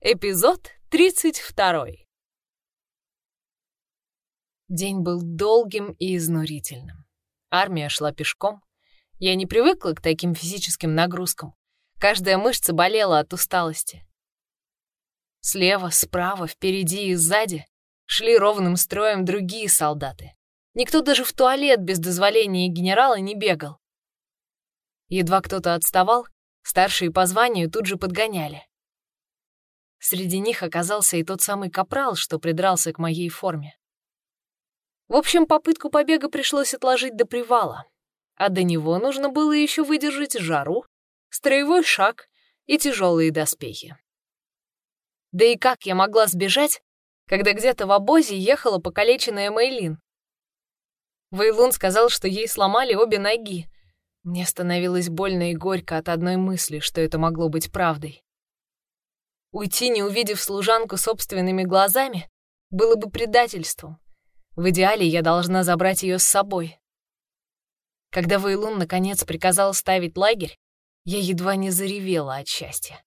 Эпизод 32. День был долгим и изнурительным. Армия шла пешком. Я не привыкла к таким физическим нагрузкам. Каждая мышца болела от усталости. Слева, справа, впереди и сзади шли ровным строем другие солдаты. Никто даже в туалет без дозволения генерала не бегал. Едва кто-то отставал, старшие по званию тут же подгоняли. Среди них оказался и тот самый капрал, что придрался к моей форме. В общем, попытку побега пришлось отложить до привала, а до него нужно было еще выдержать жару, строевой шаг и тяжелые доспехи. Да и как я могла сбежать, когда где-то в обозе ехала покалеченная Мейлин? Вейлун сказал, что ей сломали обе ноги. Мне становилось больно и горько от одной мысли, что это могло быть правдой. Уйти, не увидев служанку собственными глазами, было бы предательством. В идеале я должна забрать ее с собой. Когда Вейлун наконец приказал ставить лагерь, я едва не заревела от счастья.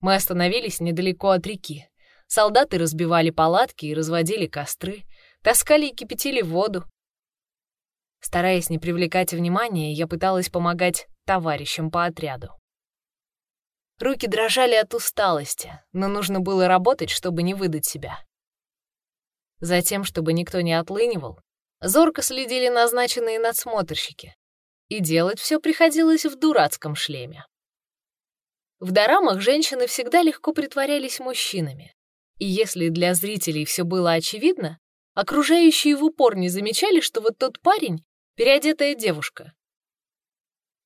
Мы остановились недалеко от реки. Солдаты разбивали палатки и разводили костры, таскали и кипятили воду. Стараясь не привлекать внимания, я пыталась помогать товарищам по отряду. Руки дрожали от усталости, но нужно было работать, чтобы не выдать себя. Затем, чтобы никто не отлынивал, зорко следили назначенные надсмотрщики, и делать все приходилось в дурацком шлеме. В дорамах женщины всегда легко притворялись мужчинами, и если для зрителей все было очевидно, окружающие в упор не замечали, что вот тот парень — переодетая девушка,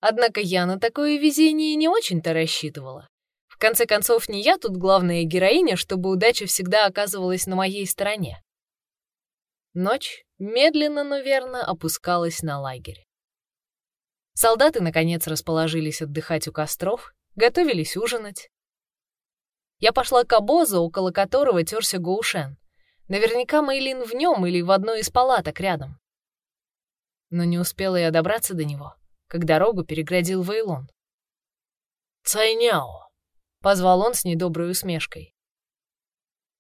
Однако я на такое везение не очень-то рассчитывала. В конце концов, не я тут главная героиня, чтобы удача всегда оказывалась на моей стороне. Ночь медленно, но верно опускалась на лагерь. Солдаты, наконец, расположились отдыхать у костров, готовились ужинать. Я пошла к обозу, около которого терся Гоушен. Наверняка Мейлин в нем или в одной из палаток рядом. Но не успела я добраться до него как дорогу переградил Вейлон. «Цайняо!» — позвал он с недоброй усмешкой.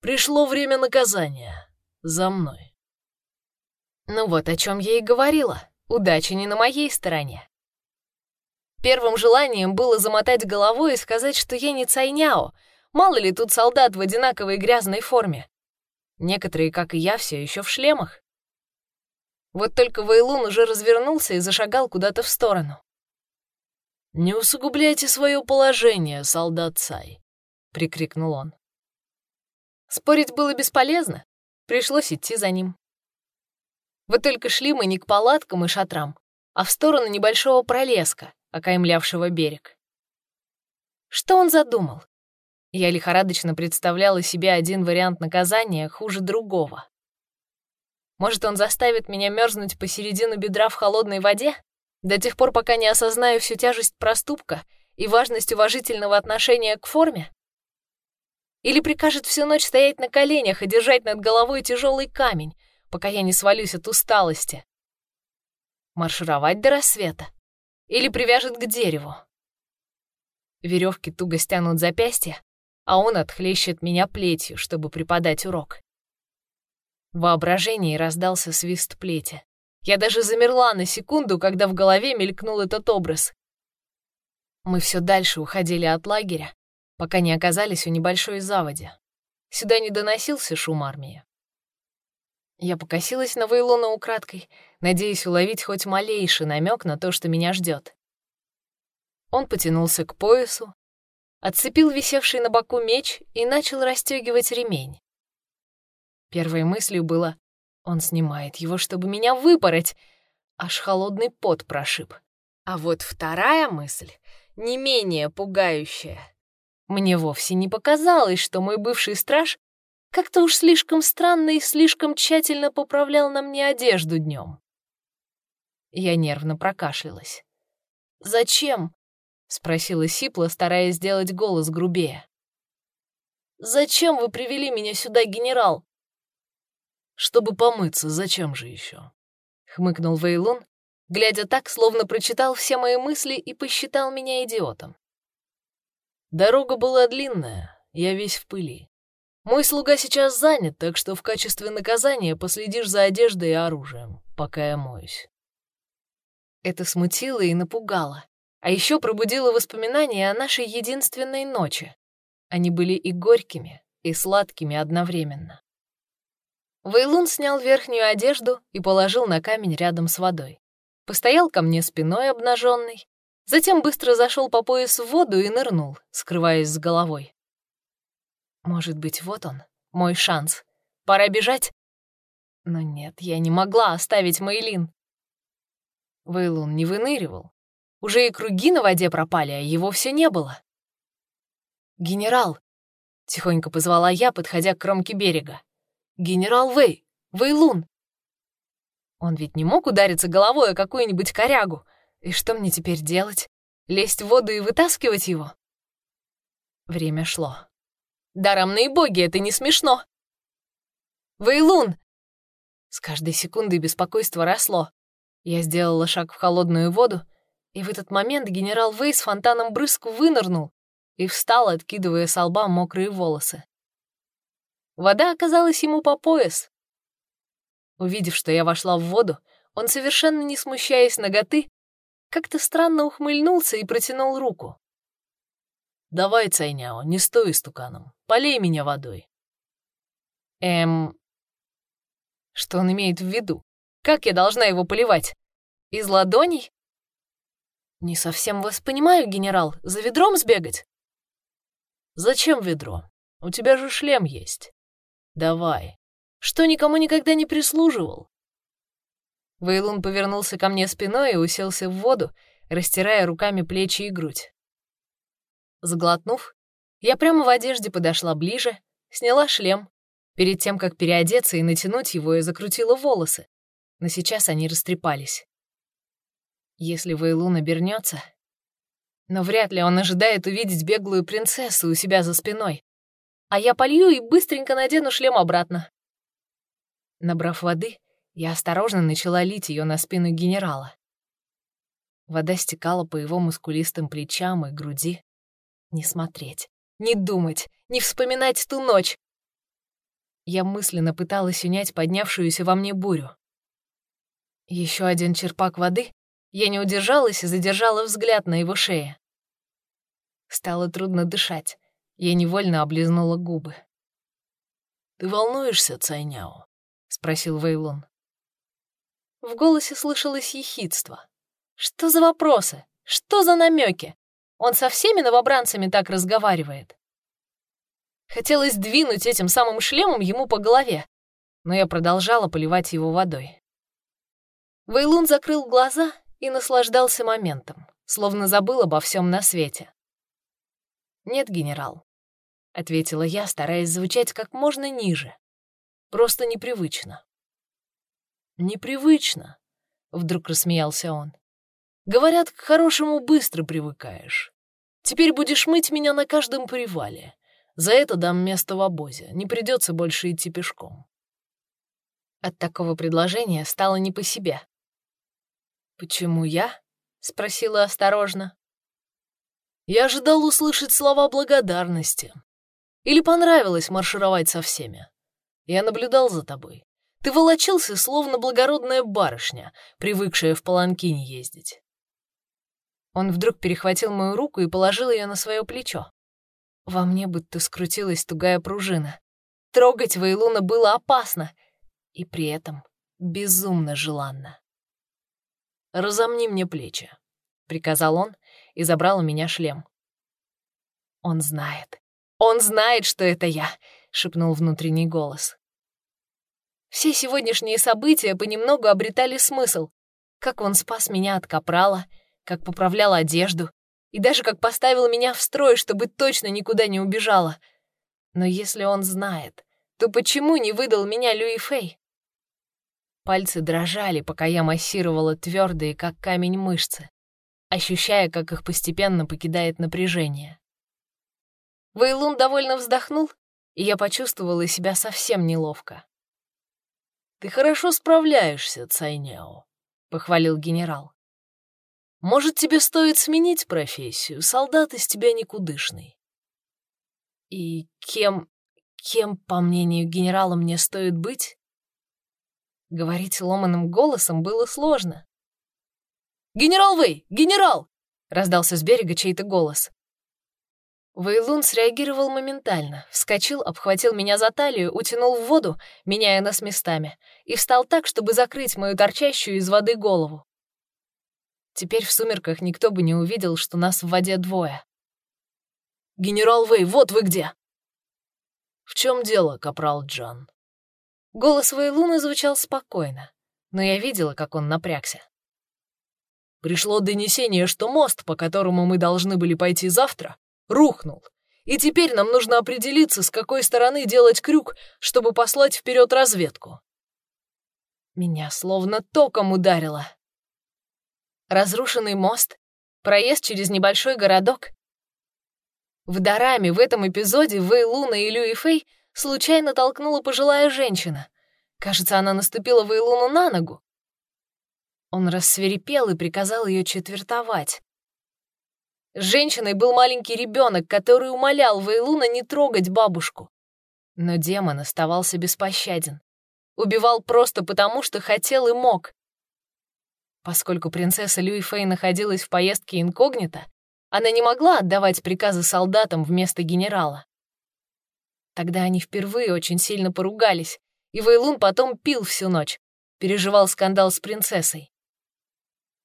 «Пришло время наказания. За мной». Ну вот о чем я и говорила. Удача не на моей стороне. Первым желанием было замотать головой и сказать, что я не Цайняо. Мало ли тут солдат в одинаковой грязной форме. Некоторые, как и я, все еще в шлемах. Вот только Вейлун уже развернулся и зашагал куда-то в сторону. «Не усугубляйте свое положение, солдат Цай», — прикрикнул он. Спорить было бесполезно, пришлось идти за ним. Вот только шли мы не к палаткам и шатрам, а в сторону небольшого пролеска, окаймлявшего берег. Что он задумал? Я лихорадочно представляла себе один вариант наказания хуже другого. Может, он заставит меня мерзнуть посередину бедра в холодной воде? До тех пор, пока не осознаю всю тяжесть проступка и важность уважительного отношения к форме? Или прикажет всю ночь стоять на коленях и держать над головой тяжелый камень, пока я не свалюсь от усталости? Маршировать до рассвета? Или привяжет к дереву? Веревки туго стянут запястья, а он отхлещет меня плетью, чтобы преподать урок. В воображении раздался свист плети. Я даже замерла на секунду, когда в голове мелькнул этот образ. Мы все дальше уходили от лагеря, пока не оказались у небольшой заводи. Сюда не доносился шум армии. Я покосилась на Вейлона украдкой, надеясь уловить хоть малейший намек на то, что меня ждет. Он потянулся к поясу, отцепил висевший на боку меч и начал расстегивать ремень. Первой мыслью было «Он снимает его, чтобы меня выпороть!» Аж холодный пот прошиб. А вот вторая мысль, не менее пугающая. Мне вовсе не показалось, что мой бывший страж как-то уж слишком странно и слишком тщательно поправлял на мне одежду днем. Я нервно прокашлялась. «Зачем?» — спросила Сипла, стараясь сделать голос грубее. «Зачем вы привели меня сюда, генерал? Чтобы помыться, зачем же еще? Хмыкнул Вейлун, глядя так, словно прочитал все мои мысли и посчитал меня идиотом. Дорога была длинная, я весь в пыли. Мой слуга сейчас занят, так что в качестве наказания последишь за одеждой и оружием, пока я моюсь». Это смутило и напугало, а еще пробудило воспоминания о нашей единственной ночи. Они были и горькими, и сладкими одновременно. Вейлун снял верхнюю одежду и положил на камень рядом с водой. Постоял ко мне спиной обнаженный, затем быстро зашел по пояс в воду и нырнул, скрываясь с головой. Может быть, вот он, мой шанс. Пора бежать? Но нет, я не могла оставить Мейлин. Вейлун не выныривал. Уже и круги на воде пропали, а его все не было. «Генерал!» — тихонько позвала я, подходя к кромке берега. «Генерал Вэй! Вэйлун!» Он ведь не мог удариться головой о какую-нибудь корягу. И что мне теперь делать? Лезть в воду и вытаскивать его? Время шло. Даромные боги, это не смешно. Вейлун! С каждой секундой беспокойство росло. Я сделала шаг в холодную воду, и в этот момент генерал Вей с фонтаном брызг вынырнул и встал, откидывая с лба мокрые волосы. Вода оказалась ему по пояс. Увидев, что я вошла в воду, он, совершенно не смущаясь ноготы, как-то странно ухмыльнулся и протянул руку. «Давай, Цайняо, не стой стуканом, полей меня водой». Эм... Что он имеет в виду? Как я должна его поливать? Из ладоней? Не совсем вас понимаю, генерал. За ведром сбегать? Зачем ведро? У тебя же шлем есть. Давай. Что никому никогда не прислуживал? Вейлун повернулся ко мне спиной и уселся в воду, растирая руками плечи и грудь. Сглотнув, я прямо в одежде подошла ближе, сняла шлем. Перед тем, как переодеться и натянуть его, я закрутила волосы, но сейчас они растрепались. Если Вейлун обернется... Но вряд ли он ожидает увидеть беглую принцессу у себя за спиной а я полью и быстренько надену шлем обратно. Набрав воды, я осторожно начала лить ее на спину генерала. Вода стекала по его мускулистым плечам и груди. Не смотреть, не думать, не вспоминать ту ночь. Я мысленно пыталась унять поднявшуюся во мне бурю. Еще один черпак воды, я не удержалась и задержала взгляд на его шее. Стало трудно дышать. Я невольно облизнула губы. «Ты волнуешься, Цайняо?» — спросил Вейлон. В голосе слышалось ехидство. «Что за вопросы? Что за намеки? Он со всеми новобранцами так разговаривает?» Хотелось двинуть этим самым шлемом ему по голове, но я продолжала поливать его водой. Вейлун закрыл глаза и наслаждался моментом, словно забыл обо всем на свете. «Нет, генерал, — ответила я, стараясь звучать как можно ниже. «Просто непривычно». «Непривычно», — вдруг рассмеялся он. «Говорят, к хорошему быстро привыкаешь. Теперь будешь мыть меня на каждом привале. За это дам место в обозе, не придется больше идти пешком». От такого предложения стало не по себе. «Почему я?» — спросила осторожно. «Я ожидал услышать слова благодарности, или понравилось маршировать со всеми? Я наблюдал за тобой. Ты волочился, словно благородная барышня, привыкшая в паланкине ездить. Он вдруг перехватил мою руку и положил ее на свое плечо. Во мне будто скрутилась тугая пружина. Трогать Вейлуна было опасно и при этом безумно желанно. «Разомни мне плечи», — приказал он и забрал у меня шлем. Он знает. «Он знает, что это я», — шепнул внутренний голос. Все сегодняшние события понемногу обретали смысл. Как он спас меня от капрала, как поправлял одежду и даже как поставил меня в строй, чтобы точно никуда не убежала. Но если он знает, то почему не выдал меня Люи Фэй? Пальцы дрожали, пока я массировала твердые, как камень, мышцы, ощущая, как их постепенно покидает напряжение. Вейлун довольно вздохнул, и я почувствовала себя совсем неловко. «Ты хорошо справляешься, Цайняо», — похвалил генерал. «Может, тебе стоит сменить профессию? Солдат из тебя никудышный». И кем, кем, по мнению генерала, мне стоит быть? Говорить ломаным голосом было сложно. «Генерал Вэй! Генерал!» — раздался с берега чей-то голос. Вейлун среагировал моментально, вскочил, обхватил меня за талию, утянул в воду, меняя нас местами, и встал так, чтобы закрыть мою торчащую из воды голову. Теперь в сумерках никто бы не увидел, что нас в воде двое. «Генерал Вэй, вот вы где!» «В чем дело, капрал Джан?» Голос Вейлуна звучал спокойно, но я видела, как он напрягся. Пришло донесение, что мост, по которому мы должны были пойти завтра, рухнул. И теперь нам нужно определиться, с какой стороны делать крюк, чтобы послать вперед разведку. Меня словно током ударило. Разрушенный мост, проезд через небольшой городок. В Дараме в этом эпизоде Вэй Луна и Люи Фэй случайно толкнула пожилая женщина. Кажется, она наступила Вейлуну на ногу. Он рассверепел и приказал ее четвертовать. Женщиной был маленький ребенок, который умолял Вейлуна не трогать бабушку. Но демон оставался беспощаден. Убивал просто потому, что хотел и мог. Поскольку принцесса Люи Фэй находилась в поездке инкогнито, она не могла отдавать приказы солдатам вместо генерала. Тогда они впервые очень сильно поругались, и Вейлун потом пил всю ночь, переживал скандал с принцессой.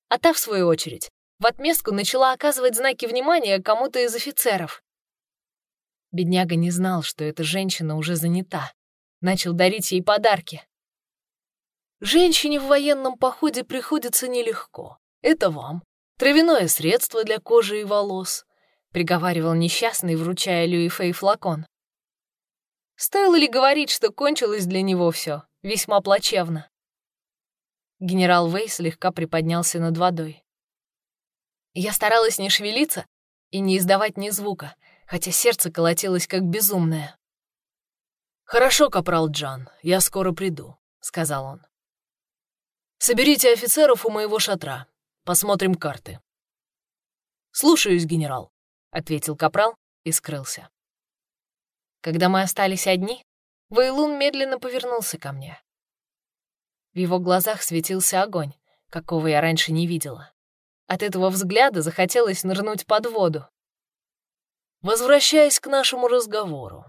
А та, в свою очередь, в отместку начала оказывать знаки внимания кому-то из офицеров. Бедняга не знал, что эта женщина уже занята. Начал дарить ей подарки. Женщине в военном походе приходится нелегко. Это вам. Травяное средство для кожи и волос, приговаривал несчастный, вручая Люи Фэй флакон. Стоило ли говорить, что кончилось для него все весьма плачевно? Генерал Вэй слегка приподнялся над водой. Я старалась не шевелиться и не издавать ни звука, хотя сердце колотилось как безумное. «Хорошо, капрал Джан, я скоро приду», — сказал он. «Соберите офицеров у моего шатра. Посмотрим карты». «Слушаюсь, генерал», — ответил капрал и скрылся. Когда мы остались одни, Вейлун медленно повернулся ко мне. В его глазах светился огонь, какого я раньше не видела. От этого взгляда захотелось нырнуть под воду. «Возвращаясь к нашему разговору,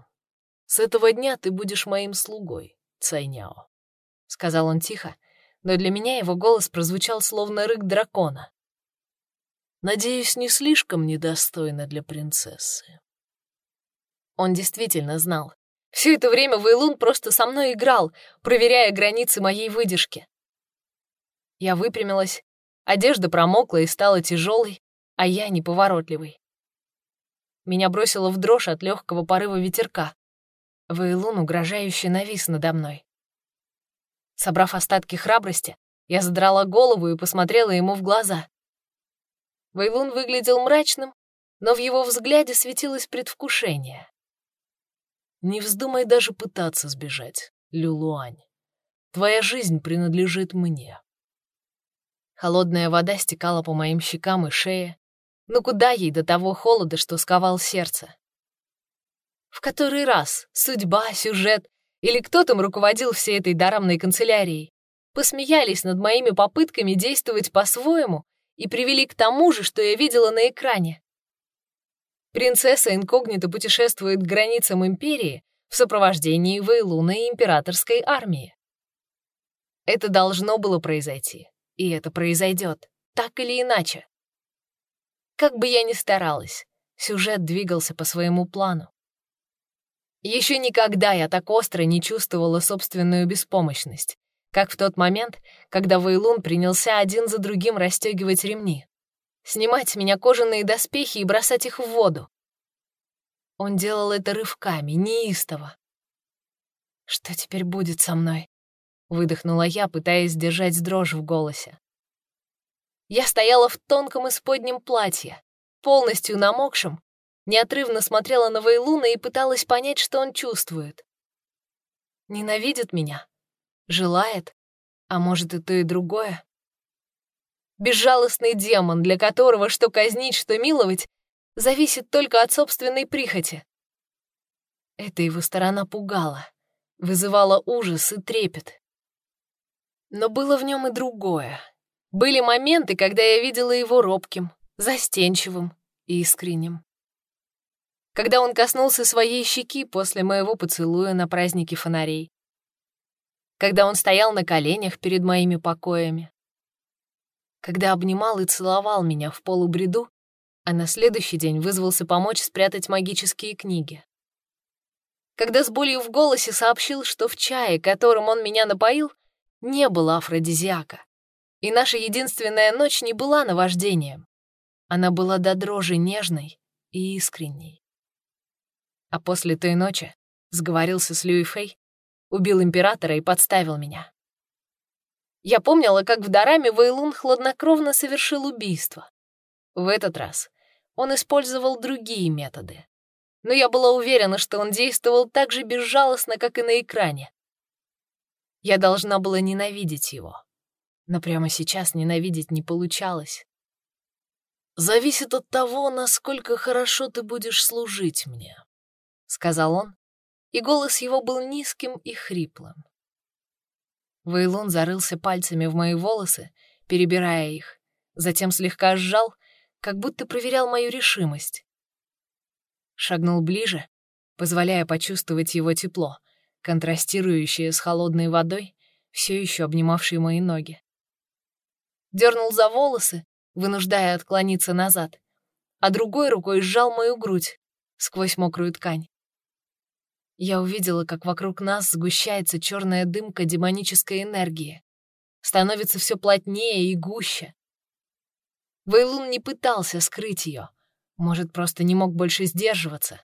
с этого дня ты будешь моим слугой, Цайняо», — сказал он тихо, но для меня его голос прозвучал словно рык дракона. «Надеюсь, не слишком недостойно для принцессы». Он действительно знал. Все это время Вейлун просто со мной играл, проверяя границы моей выдержки. Я выпрямилась Одежда промокла и стала тяжелой, а я неповоротливой. Меня бросило в дрожь от легкого порыва ветерка. Вейлун угрожающе навис надо мной. Собрав остатки храбрости, я задрала голову и посмотрела ему в глаза. Вейлун выглядел мрачным, но в его взгляде светилось предвкушение. «Не вздумай даже пытаться сбежать, Люлуань. Твоя жизнь принадлежит мне. Холодная вода стекала по моим щекам и шее. Но куда ей до того холода, что сковал сердце? В который раз судьба, сюжет или кто там руководил всей этой дарамной канцелярией посмеялись над моими попытками действовать по-своему и привели к тому же, что я видела на экране. Принцесса инкогнито путешествует к границам империи в сопровождении Вейлуна и императорской армии. Это должно было произойти. И это произойдет, так или иначе. Как бы я ни старалась, сюжет двигался по своему плану. Еще никогда я так остро не чувствовала собственную беспомощность, как в тот момент, когда Вейлун принялся один за другим расстегивать ремни, снимать с меня кожаные доспехи и бросать их в воду. Он делал это рывками, неистово. Что теперь будет со мной? Выдохнула я, пытаясь сдержать дрожь в голосе. Я стояла в тонком исподнем платье, полностью намокшем, неотрывно смотрела на Вейлуна и пыталась понять, что он чувствует. Ненавидит меня? Желает? А может, и то, и другое? Безжалостный демон, для которого что казнить, что миловать, зависит только от собственной прихоти. Эта его сторона пугала, вызывала ужас и трепет. Но было в нем и другое. Были моменты, когда я видела его робким, застенчивым и искренним. Когда он коснулся своей щеки после моего поцелуя на празднике фонарей. Когда он стоял на коленях перед моими покоями. Когда обнимал и целовал меня в полубреду, а на следующий день вызвался помочь спрятать магические книги. Когда с болью в голосе сообщил, что в чае, которым он меня напоил, не было афродизиака, и наша единственная ночь не была наваждением. Она была до дрожи нежной и искренней. А после той ночи сговорился с Люи Фэй, убил императора и подставил меня. Я помнила, как в Дараме Вейлун хладнокровно совершил убийство. В этот раз он использовал другие методы. Но я была уверена, что он действовал так же безжалостно, как и на экране. Я должна была ненавидеть его. Но прямо сейчас ненавидеть не получалось. «Зависит от того, насколько хорошо ты будешь служить мне», — сказал он, и голос его был низким и хриплым. Вейлон зарылся пальцами в мои волосы, перебирая их, затем слегка сжал, как будто проверял мою решимость. Шагнул ближе, позволяя почувствовать его тепло, контрастирующее с холодной водой, все еще обнимавшей мои ноги. Дернул за волосы, вынуждая отклониться назад, а другой рукой сжал мою грудь сквозь мокрую ткань. Я увидела, как вокруг нас сгущается черная дымка демонической энергии. Становится все плотнее и гуще. Вейлун не пытался скрыть ее. Может, просто не мог больше сдерживаться.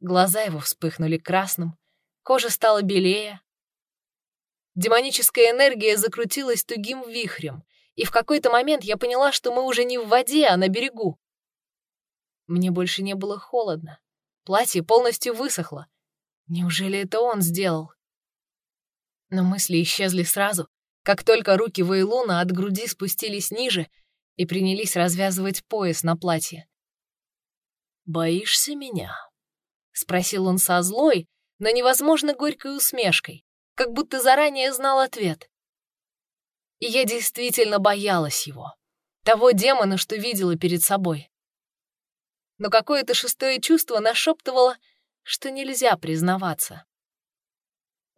Глаза его вспыхнули красным, кожа стала белее. Демоническая энергия закрутилась тугим вихрем, и в какой-то момент я поняла, что мы уже не в воде, а на берегу. Мне больше не было холодно. Платье полностью высохло. Неужели это он сделал? Но мысли исчезли сразу, как только руки Вейлуна от груди спустились ниже и принялись развязывать пояс на платье. «Боишься меня?» — спросил он со злой, но невозможно горькой усмешкой, как будто заранее знал ответ. И я действительно боялась его, того демона, что видела перед собой но какое-то шестое чувство нашептывало, что нельзя признаваться.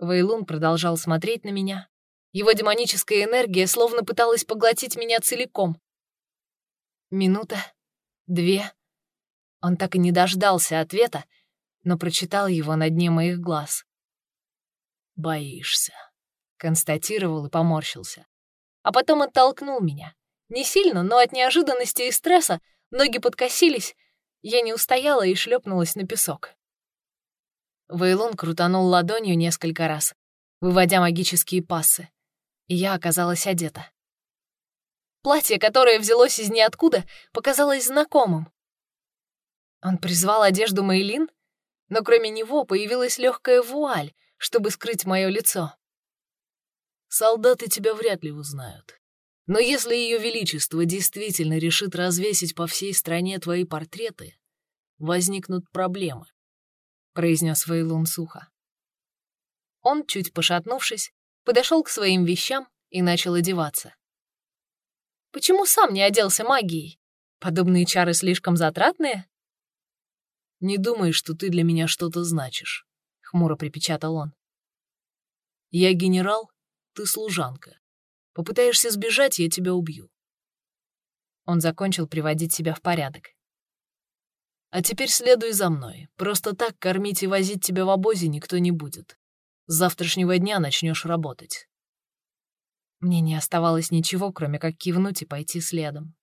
Вейлун продолжал смотреть на меня. Его демоническая энергия словно пыталась поглотить меня целиком. Минута, две. Он так и не дождался ответа, но прочитал его на дне моих глаз. «Боишься», — констатировал и поморщился. А потом оттолкнул меня. Не сильно, но от неожиданности и стресса ноги подкосились, я не устояла и шлепнулась на песок. Вейлун крутанул ладонью несколько раз, выводя магические пассы, и я оказалась одета. Платье, которое взялось из ниоткуда, показалось знакомым. Он призвал одежду Мейлин, но кроме него появилась легкая вуаль, чтобы скрыть мое лицо. «Солдаты тебя вряд ли узнают», но если Ее Величество действительно решит развесить по всей стране твои портреты, возникнут проблемы», — произнес Вейлун сухо. Он, чуть пошатнувшись, подошел к своим вещам и начал одеваться. «Почему сам не оделся магией? Подобные чары слишком затратные?» «Не думай, что ты для меня что-то значишь», — хмуро припечатал он. «Я генерал, ты служанка. Попытаешься сбежать, я тебя убью». Он закончил приводить себя в порядок. «А теперь следуй за мной. Просто так кормить и возить тебя в обозе никто не будет. С завтрашнего дня начнешь работать». Мне не оставалось ничего, кроме как кивнуть и пойти следом.